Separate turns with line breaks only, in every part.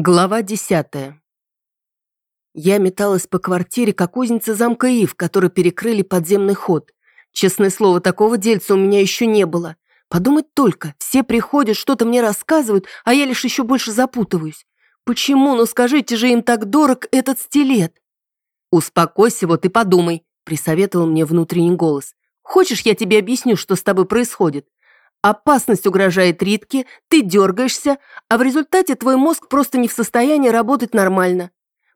Глава десятая. Я металась по квартире, как узница замка Ив, который перекрыли подземный ход. Честное слово, такого дельца у меня еще не было. Подумать только, все приходят, что-то мне рассказывают, а я лишь еще больше запутываюсь. Почему, ну скажите же, им так дорог этот стилет? Успокойся вот и подумай, присоветовал мне внутренний голос. Хочешь, я тебе объясню, что с тобой происходит? Опасность угрожает Ритке, ты дергаешься, а в результате твой мозг просто не в состоянии работать нормально.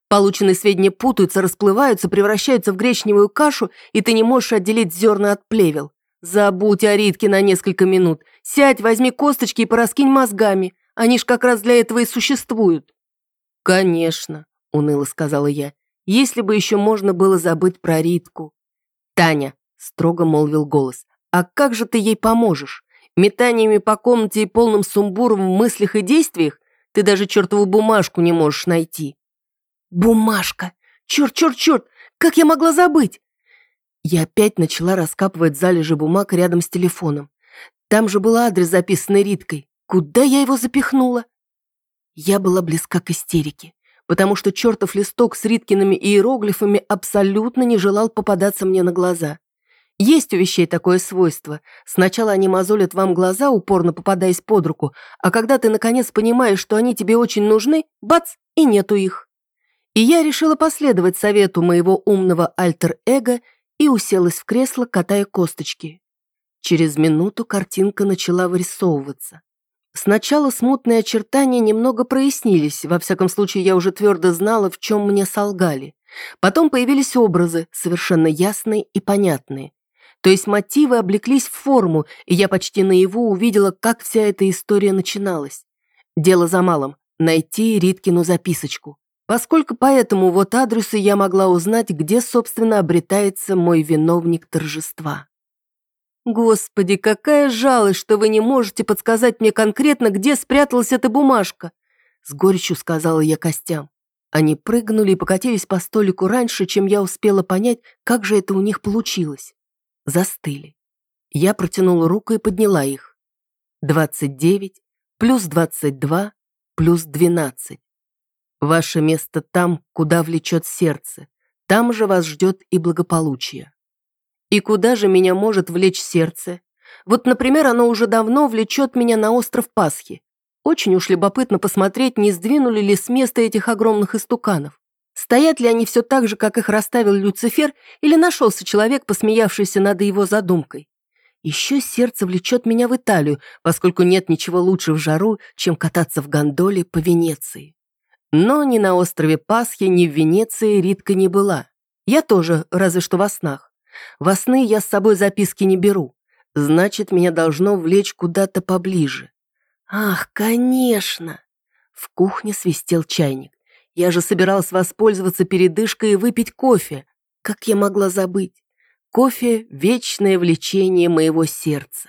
Полученные сведения путаются, расплываются, превращаются в гречневую кашу, и ты не можешь отделить зерна от плевел. Забудь о Ритке на несколько минут. Сядь, возьми косточки и пораскинь мозгами. Они ж как раз для этого и существуют. Конечно, уныло сказала я, если бы еще можно было забыть про Ритку. Таня, строго молвил голос, а как же ты ей поможешь? Метаниями по комнате и полным сумбуром в мыслях и действиях ты даже чертову бумажку не можешь найти. Бумажка! Черт, черт, черт! Как я могла забыть? Я опять начала раскапывать залежи бумаг рядом с телефоном. Там же был адрес, записанный Риткой. Куда я его запихнула? Я была близка к истерике, потому что чертов листок с Риткиными иероглифами абсолютно не желал попадаться мне на глаза. Есть у вещей такое свойство. Сначала они мозолят вам глаза, упорно попадаясь под руку, а когда ты наконец понимаешь, что они тебе очень нужны, бац, и нету их. И я решила последовать совету моего умного альтер-эго и уселась в кресло, катая косточки. Через минуту картинка начала вырисовываться. Сначала смутные очертания немного прояснились, во всяком случае я уже твердо знала, в чем мне солгали. Потом появились образы, совершенно ясные и понятные. То есть мотивы облеклись в форму, и я почти наяву увидела, как вся эта история начиналась. Дело за малым – найти Риткину записочку. Поскольку по этому вот адресу я могла узнать, где, собственно, обретается мой виновник торжества. «Господи, какая жалость, что вы не можете подсказать мне конкретно, где спряталась эта бумажка!» С горечью сказала я костям. Они прыгнули и покатились по столику раньше, чем я успела понять, как же это у них получилось застыли. Я протянула руку и подняла их. Двадцать девять плюс двадцать два плюс двенадцать. Ваше место там, куда влечет сердце. Там же вас ждет и благополучие. И куда же меня может влечь сердце? Вот, например, оно уже давно влечет меня на остров Пасхи. Очень уж любопытно посмотреть, не сдвинули ли с места этих огромных истуканов. Стоят ли они все так же, как их расставил Люцифер, или нашелся человек, посмеявшийся над его задумкой? Еще сердце влечет меня в Италию, поскольку нет ничего лучше в жару, чем кататься в гондоле по Венеции. Но ни на острове Пасхи, ни в Венеции Ритка не была. Я тоже, разве что во снах. Во сны я с собой записки не беру. Значит, меня должно влечь куда-то поближе. Ах, конечно! В кухне свистел чайник. Я же собиралась воспользоваться передышкой и выпить кофе. Как я могла забыть? Кофе — вечное влечение моего сердца.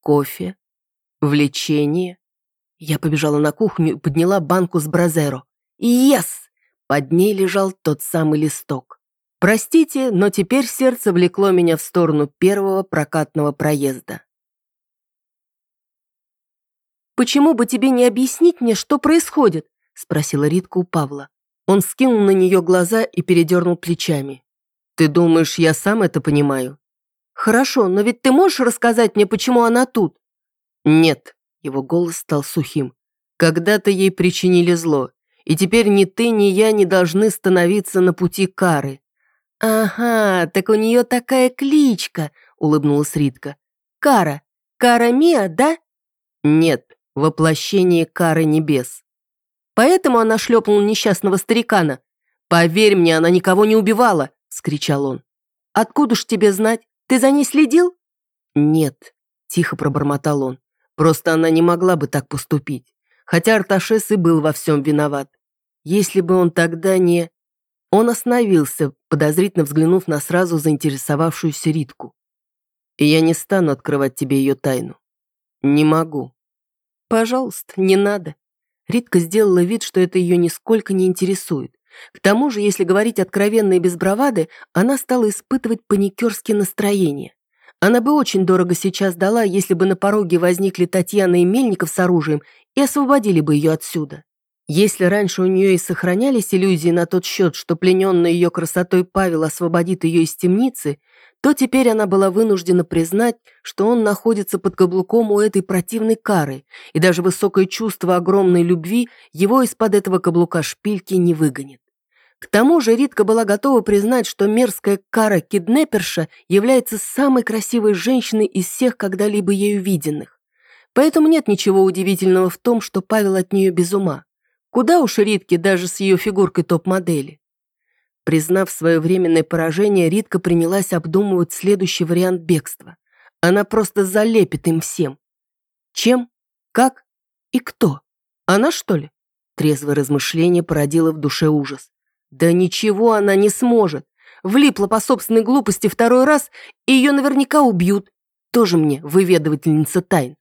Кофе, влечение. Я побежала на кухню и подняла банку с бразеро. Yes! Под ней лежал тот самый листок. Простите, но теперь сердце влекло меня в сторону первого прокатного проезда. «Почему бы тебе не объяснить мне, что происходит?» Спросила Ритка у Павла. Он скинул на нее глаза и передернул плечами. «Ты думаешь, я сам это понимаю?» «Хорошо, но ведь ты можешь рассказать мне, почему она тут?» «Нет», — его голос стал сухим. «Когда-то ей причинили зло, и теперь ни ты, ни я не должны становиться на пути кары». «Ага, так у нее такая кличка», — улыбнулась Ритка. «Кара. Кара Мия, да?» «Нет, воплощение кары небес». Поэтому она шлепнула несчастного старикана. «Поверь мне, она никого не убивала!» — скричал он. «Откуда ж тебе знать? Ты за ней следил?» «Нет», — тихо пробормотал он. «Просто она не могла бы так поступить. Хотя Арташес и был во всем виноват. Если бы он тогда не...» Он остановился, подозрительно взглянув на сразу заинтересовавшуюся Ритку. «И я не стану открывать тебе ее тайну. Не могу». «Пожалуйста, не надо», Ритка сделала вид, что это ее нисколько не интересует. К тому же, если говорить откровенно и без бравады, она стала испытывать паникерские настроения. Она бы очень дорого сейчас дала, если бы на пороге возникли Татьяна и Мельников с оружием и освободили бы ее отсюда. Если раньше у нее и сохранялись иллюзии на тот счет, что плененный ее красотой Павел освободит ее из темницы, то теперь она была вынуждена признать, что он находится под каблуком у этой противной кары, и даже высокое чувство огромной любви его из-под этого каблука шпильки не выгонит. К тому же Ритка была готова признать, что мерзкая кара-киднеперша является самой красивой женщиной из всех когда-либо ею виденных. Поэтому нет ничего удивительного в том, что Павел от нее без ума. Куда уж Ритке даже с ее фигуркой топ-модели. Признав свое временное поражение, Ритка принялась обдумывать следующий вариант бегства. Она просто залепит им всем. Чем? Как? И кто? Она, что ли? Трезвое размышление породило в душе ужас. Да ничего она не сможет. Влипла по собственной глупости второй раз, и ее наверняка убьют. Тоже мне выведывательница тайн.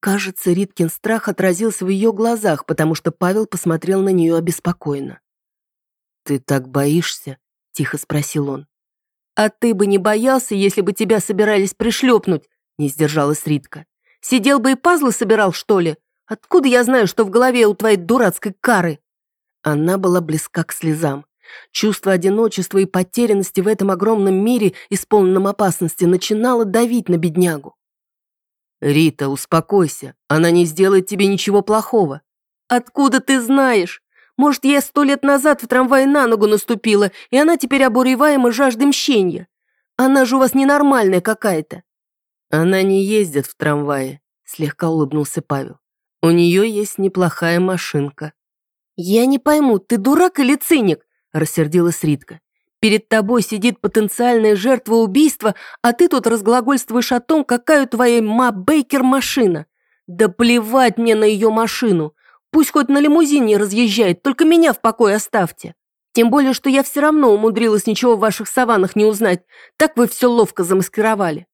Кажется, Риткин страх отразился в ее глазах, потому что Павел посмотрел на нее обеспокоенно. «Ты так боишься?» — тихо спросил он. «А ты бы не боялся, если бы тебя собирались пришлепнуть?» — не сдержалась Ритка. «Сидел бы и пазлы собирал, что ли? Откуда я знаю, что в голове у твоей дурацкой кары?» Она была близка к слезам. Чувство одиночества и потерянности в этом огромном мире, исполненном опасности, начинало давить на беднягу. «Рита, успокойся, она не сделает тебе ничего плохого». «Откуда ты знаешь? Может, я сто лет назад в трамвае на ногу наступила, и она теперь обуреваема жаждой мщения? Она же у вас ненормальная какая-то». «Она не ездит в трамвае», — слегка улыбнулся Павел. «У нее есть неплохая машинка». «Я не пойму, ты дурак или циник?» — рассердилась Ритка. Перед тобой сидит потенциальная жертва убийства, а ты тут разглагольствуешь о том, какая у твоей ма Бейкер машина. Да плевать мне на ее машину. Пусть хоть на лимузине разъезжает, только меня в покое оставьте. Тем более, что я все равно умудрилась ничего в ваших саванах не узнать. Так вы все ловко замаскировали».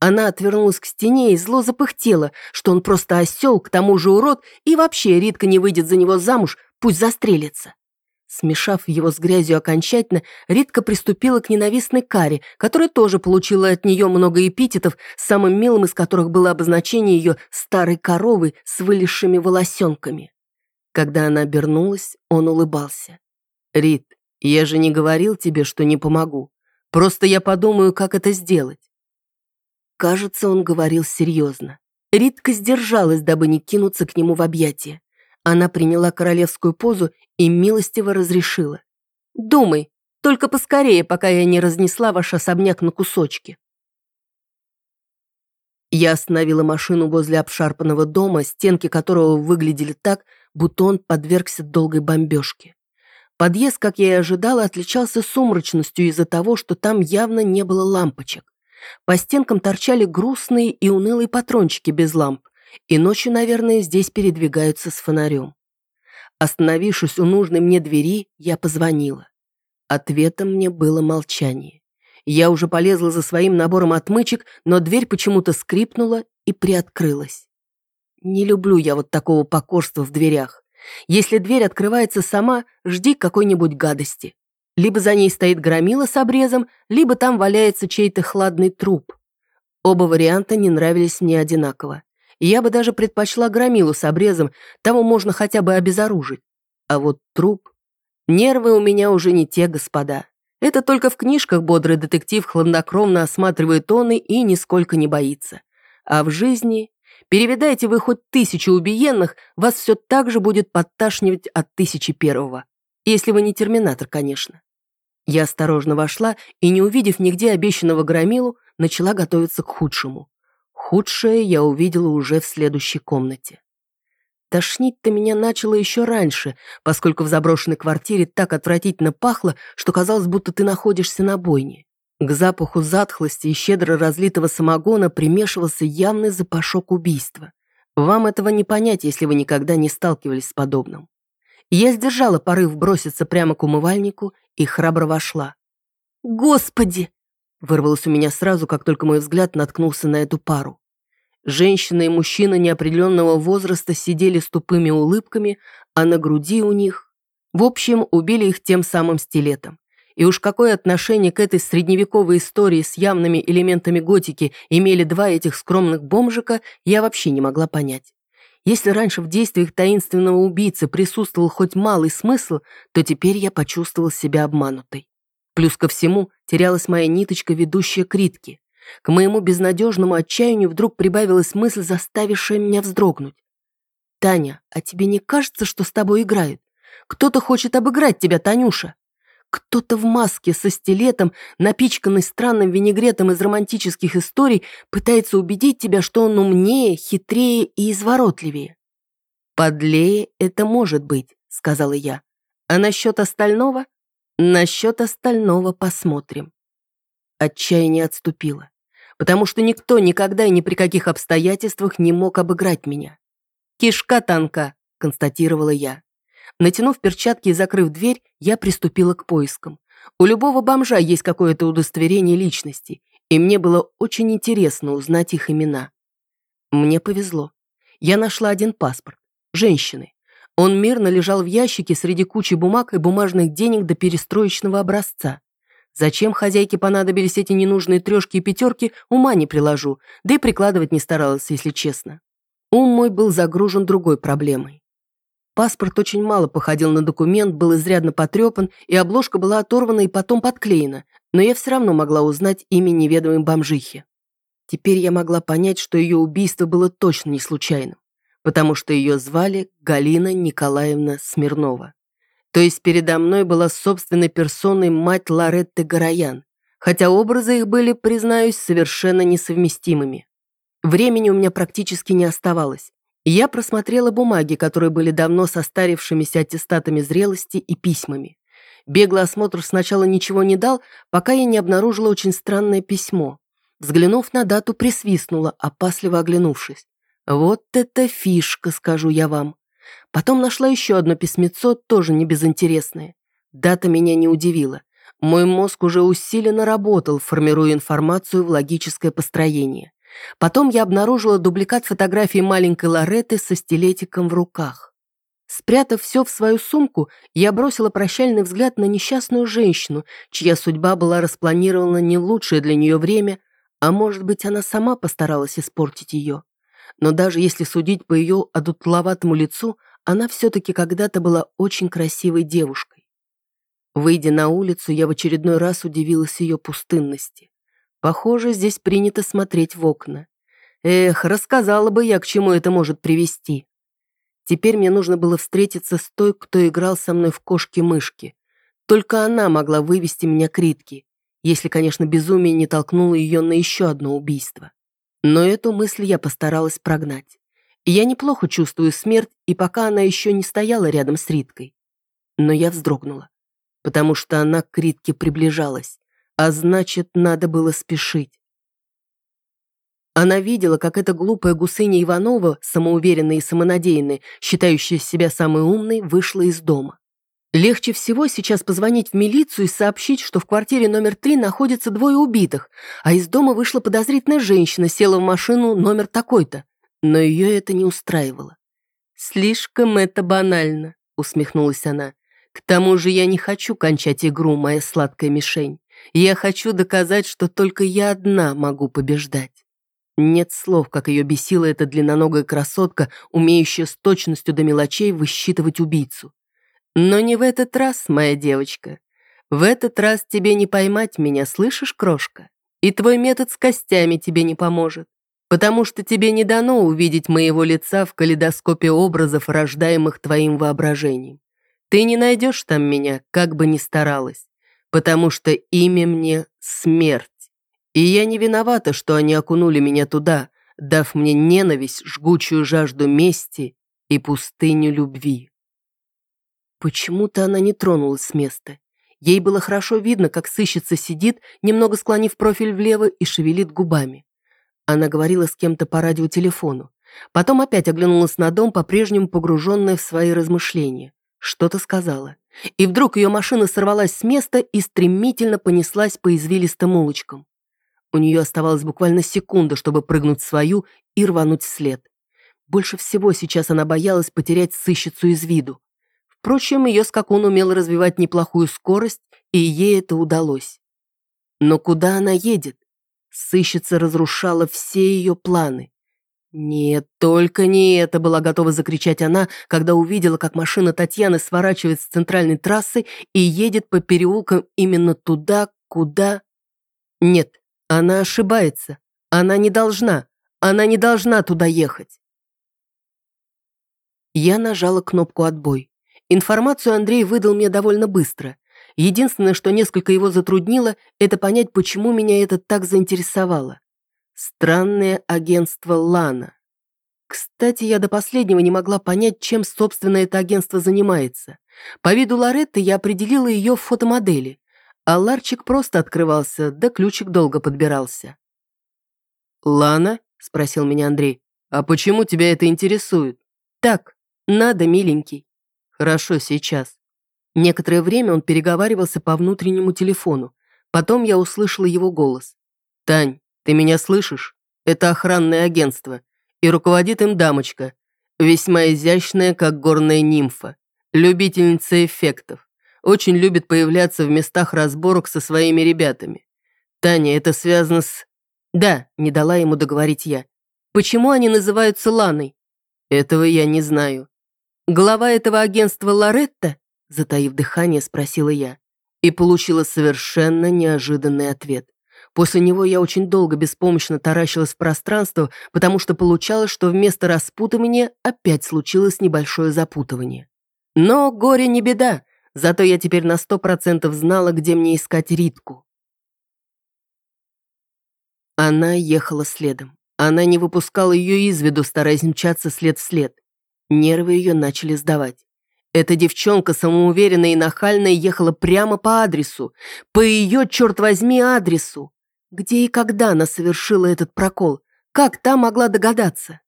Она отвернулась к стене и зло запыхтела, что он просто осел, к тому же урод, и вообще Ритка не выйдет за него замуж, пусть застрелится. Смешав его с грязью окончательно, Ритка приступила к ненавистной каре, которая тоже получила от нее много эпитетов, самым милым из которых было обозначение ее старой коровы с вылезшими волосенками. Когда она обернулась, он улыбался. «Рит, я же не говорил тебе, что не помогу. Просто я подумаю, как это сделать». Кажется, он говорил серьезно. Ритка сдержалась, дабы не кинуться к нему в объятия. Она приняла королевскую позу и милостиво разрешила. «Думай, только поскорее, пока я не разнесла ваш особняк на кусочки». Я остановила машину возле обшарпанного дома, стенки которого выглядели так, будто он подвергся долгой бомбежке. Подъезд, как я и ожидала, отличался сумрачностью из-за того, что там явно не было лампочек. По стенкам торчали грустные и унылые патрончики без ламп, и ночью, наверное, здесь передвигаются с фонарем. Остановившись у нужной мне двери, я позвонила. Ответом мне было молчание. Я уже полезла за своим набором отмычек, но дверь почему-то скрипнула и приоткрылась. Не люблю я вот такого покорства в дверях. Если дверь открывается сама, жди какой-нибудь гадости. Либо за ней стоит громила с обрезом, либо там валяется чей-то хладный труп. Оба варианта не нравились мне одинаково. Я бы даже предпочла громилу с обрезом, того можно хотя бы обезоружить. А вот труп... Нервы у меня уже не те, господа. Это только в книжках бодрый детектив хладнокровно осматривает тоны и нисколько не боится. А в жизни... Переведайте вы хоть тысячу убиенных, вас все так же будет подташнивать от тысячи первого. Если вы не терминатор, конечно. Я осторожно вошла и, не увидев нигде обещанного громилу, начала готовиться к худшему. Худшее я увидела уже в следующей комнате. Тошнить-то меня начало еще раньше, поскольку в заброшенной квартире так отвратительно пахло, что казалось, будто ты находишься на бойне. К запаху затхлости и щедро разлитого самогона примешивался явный запашок убийства. Вам этого не понять, если вы никогда не сталкивались с подобным. Я сдержала порыв броситься прямо к умывальнику и храбро вошла. «Господи!» Вырвалось у меня сразу, как только мой взгляд наткнулся на эту пару. Женщина и мужчина неопределенного возраста сидели с тупыми улыбками, а на груди у них... В общем, убили их тем самым стилетом. И уж какое отношение к этой средневековой истории с явными элементами готики имели два этих скромных бомжика, я вообще не могла понять. Если раньше в действиях таинственного убийцы присутствовал хоть малый смысл, то теперь я почувствовал себя обманутой. Плюс ко всему терялась моя ниточка, ведущая к Ритке. К моему безнадежному отчаянию вдруг прибавилась мысль, заставившая меня вздрогнуть. «Таня, а тебе не кажется, что с тобой играют? Кто-то хочет обыграть тебя, Танюша. Кто-то в маске со стилетом, напичканный странным винегретом из романтических историй, пытается убедить тебя, что он умнее, хитрее и изворотливее. «Подлее это может быть», — сказала я. «А насчет остального? Насчет остального посмотрим». Отчаяние отступило, потому что никто никогда и ни при каких обстоятельствах не мог обыграть меня. «Кишка танка», — констатировала я. Натянув перчатки и закрыв дверь, я приступила к поискам. У любого бомжа есть какое-то удостоверение личности, и мне было очень интересно узнать их имена. Мне повезло. Я нашла один паспорт. Женщины. Он мирно лежал в ящике среди кучи бумаг и бумажных денег до перестроечного образца. Зачем хозяйке понадобились эти ненужные трешки и пятерки, ума не приложу, да и прикладывать не старалась, если честно. Ум мой был загружен другой проблемой. Паспорт очень мало походил на документ, был изрядно потрепан, и обложка была оторвана и потом подклеена, но я все равно могла узнать имя неведомой бомжихи. Теперь я могла понять, что ее убийство было точно не случайным, потому что ее звали Галина Николаевна Смирнова. То есть передо мной была собственной персоной мать Лоретты Гороян, хотя образы их были, признаюсь, совершенно несовместимыми. Времени у меня практически не оставалось, я просмотрела бумаги, которые были давно состарившимися аттестатами зрелости и письмами. Беглый осмотр сначала ничего не дал, пока я не обнаружила очень странное письмо. Взглянув на дату, присвистнула, опасливо оглянувшись. «Вот это фишка, скажу я вам». Потом нашла еще одно письмецо, тоже не безинтересное. Дата меня не удивила. Мой мозг уже усиленно работал, формируя информацию в логическое построение. Потом я обнаружила дубликат фотографии маленькой Лоретты со стилетиком в руках. Спрятав все в свою сумку, я бросила прощальный взгляд на несчастную женщину, чья судьба была распланирована не в лучшее для нее время, а может быть, она сама постаралась испортить ее. Но даже если судить по ее одутловатому лицу, она все-таки когда-то была очень красивой девушкой. Выйдя на улицу, я в очередной раз удивилась ее пустынности. Похоже, здесь принято смотреть в окна. Эх, рассказала бы я, к чему это может привести. Теперь мне нужно было встретиться с той, кто играл со мной в кошки-мышки. Только она могла вывести меня к Ритке, если, конечно, безумие не толкнуло ее на еще одно убийство. Но эту мысль я постаралась прогнать. Я неплохо чувствую смерть, и пока она еще не стояла рядом с Риткой. Но я вздрогнула, потому что она к Ритке приближалась а значит, надо было спешить. Она видела, как эта глупая гусыня Иванова, самоуверенная и самонадеянная, считающая себя самой умной, вышла из дома. Легче всего сейчас позвонить в милицию и сообщить, что в квартире номер три находится двое убитых, а из дома вышла подозрительная женщина, села в машину номер такой-то. Но ее это не устраивало. «Слишком это банально», — усмехнулась она. «К тому же я не хочу кончать игру, моя сладкая мишень. Я хочу доказать, что только я одна могу побеждать. Нет слов, как ее бесила эта длинноногая красотка, умеющая с точностью до мелочей высчитывать убийцу. Но не в этот раз, моя девочка. В этот раз тебе не поймать меня, слышишь, крошка? И твой метод с костями тебе не поможет. Потому что тебе не дано увидеть моего лица в калейдоскопе образов, рождаемых твоим воображением. Ты не найдешь там меня, как бы ни старалась потому что имя мне — смерть. И я не виновата, что они окунули меня туда, дав мне ненависть, жгучую жажду мести и пустыню любви. Почему-то она не тронулась с места. Ей было хорошо видно, как сыщица сидит, немного склонив профиль влево и шевелит губами. Она говорила с кем-то по радиотелефону. Потом опять оглянулась на дом, по-прежнему погруженная в свои размышления. Что-то сказала. И вдруг ее машина сорвалась с места и стремительно понеслась по извилистым улочкам. У нее оставалась буквально секунда, чтобы прыгнуть в свою и рвануть вслед. Больше всего сейчас она боялась потерять сыщицу из виду. Впрочем, ее скакун умел развивать неплохую скорость, и ей это удалось. Но куда она едет? Сыщица разрушала все ее планы. Нет, только не это была готова закричать она, когда увидела, как машина Татьяны сворачивает с центральной трассы и едет по переулкам именно туда, куда... Нет, она ошибается. Она не должна. Она не должна туда ехать. Я нажала кнопку «Отбой». Информацию Андрей выдал мне довольно быстро. Единственное, что несколько его затруднило, это понять, почему меня это так заинтересовало. Странное агентство Лана. Кстати, я до последнего не могла понять, чем, собственно, это агентство занимается. По виду Лоретты я определила ее в фотомодели, а ларчик просто открывался, да ключик долго подбирался. «Лана?» – спросил меня Андрей. «А почему тебя это интересует?» «Так, надо, миленький». «Хорошо, сейчас». Некоторое время он переговаривался по внутреннему телефону. Потом я услышала его голос. «Тань, ты меня слышишь? Это охранное агентство. И руководит им дамочка. Весьма изящная, как горная нимфа. Любительница эффектов. Очень любит появляться в местах разборок со своими ребятами. Таня, это связано с... Да, не дала ему договорить я. Почему они называются Ланой? Этого я не знаю. Глава этого агентства Лоретта? Затаив дыхание, спросила я. И получила совершенно неожиданный ответ. После него я очень долго беспомощно таращилась в пространство, потому что получалось, что вместо распутывания опять случилось небольшое запутывание. Но горе не беда, зато я теперь на сто процентов знала, где мне искать Ритку. Она ехала следом. Она не выпускала ее из виду, стараясь мчаться след в след. Нервы ее начали сдавать. Эта девчонка, самоуверенная и нахальная, ехала прямо по адресу. По ее, черт возьми, адресу. Где и когда она совершила этот прокол? Как та могла догадаться?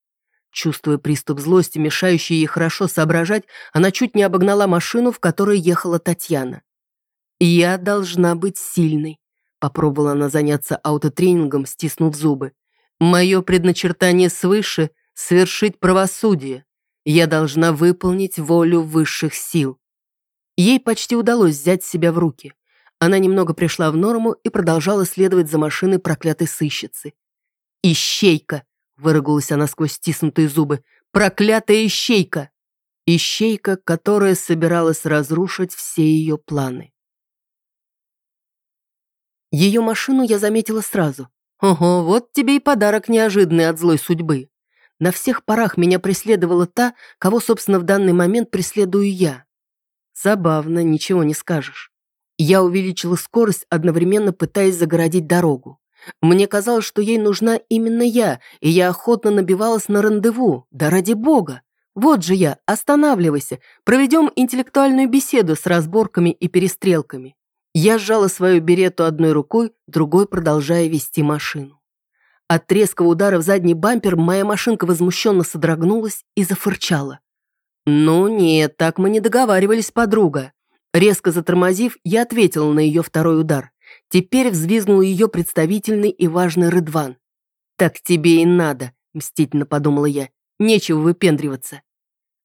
Чувствуя приступ злости, мешающий ей хорошо соображать, она чуть не обогнала машину, в которой ехала Татьяна. «Я должна быть сильной», — попробовала она заняться аутотренингом, стиснув зубы. «Мое предначертание свыше — свершить правосудие. Я должна выполнить волю высших сил». Ей почти удалось взять себя в руки. Она немного пришла в норму и продолжала следовать за машиной проклятой сыщицы. «Ищейка!» — выругалась она сквозь стиснутые зубы. «Проклятая ищейка!» Ищейка, которая собиралась разрушить все ее планы. Ее машину я заметила сразу. Ого, вот тебе и подарок неожиданный от злой судьбы. На всех парах меня преследовала та, кого, собственно, в данный момент преследую я. Забавно, ничего не скажешь. Я увеличила скорость, одновременно пытаясь загородить дорогу. Мне казалось, что ей нужна именно я, и я охотно набивалась на рандеву. Да ради бога! Вот же я, останавливайся, проведем интеллектуальную беседу с разборками и перестрелками. Я сжала свою берету одной рукой, другой продолжая вести машину. От резкого удара в задний бампер моя машинка возмущенно содрогнулась и зафырчала. «Ну нет, так мы не договаривались, подруга. Резко затормозив, я ответила на ее второй удар. Теперь взвизгнул ее представительный и важный Рыдван. «Так тебе и надо», — мстительно подумала я. «Нечего выпендриваться».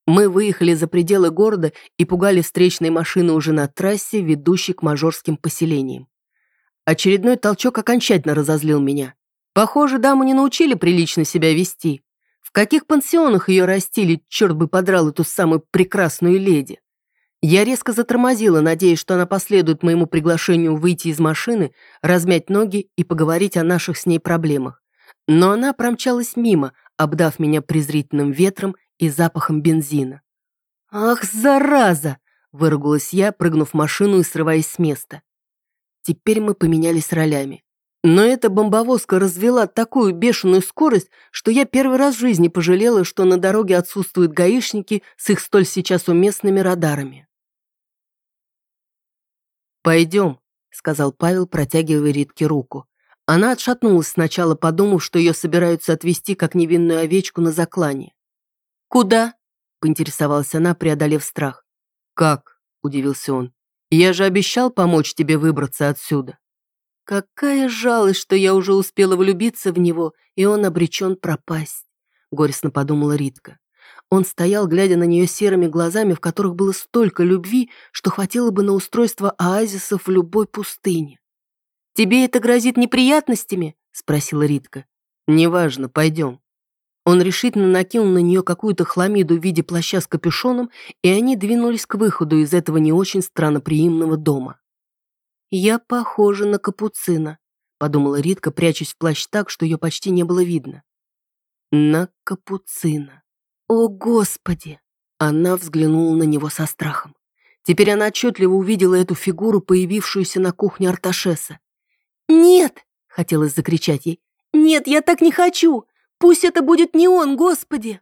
Мы выехали за пределы города и пугали встречные машины уже на трассе, ведущей к мажорским поселениям. Очередной толчок окончательно разозлил меня. Похоже, даму не научили прилично себя вести. В каких пансионах ее растили, черт бы подрал эту самую прекрасную леди. Я резко затормозила, надеясь, что она последует моему приглашению выйти из машины, размять ноги и поговорить о наших с ней проблемах. Но она промчалась мимо, обдав меня презрительным ветром и запахом бензина. «Ах, зараза!» – выругалась я, прыгнув в машину и срываясь с места. Теперь мы поменялись ролями. Но эта бомбовозка развела такую бешеную скорость, что я первый раз в жизни пожалела, что на дороге отсутствуют гаишники с их столь сейчас уместными радарами. «Пойдем», — сказал Павел, протягивая Ритке руку. Она отшатнулась сначала, подумав, что ее собираются отвезти, как невинную овечку, на заклане. «Куда?» — поинтересовалась она, преодолев страх. «Как?» — удивился он. «Я же обещал помочь тебе выбраться отсюда». «Какая жалость, что я уже успела влюбиться в него, и он обречен пропасть», — горестно подумала Ритка. Он стоял, глядя на нее серыми глазами, в которых было столько любви, что хватило бы на устройство оазисов в любой пустыне. «Тебе это грозит неприятностями?» — спросила Ритка. «Неважно, пойдем». Он решительно накинул на нее какую-то хламиду в виде плаща с капюшоном, и они двинулись к выходу из этого не очень странноприимного дома. «Я похожа на капуцина», — подумала Ритка, прячась в плащ так, что ее почти не было видно. «На капуцина. О, Господи!» Она взглянула на него со страхом. Теперь она отчетливо увидела эту фигуру, появившуюся на кухне Арташеса. «Нет!» — хотелось закричать ей. «Нет, я так не хочу! Пусть это будет не он, Господи!»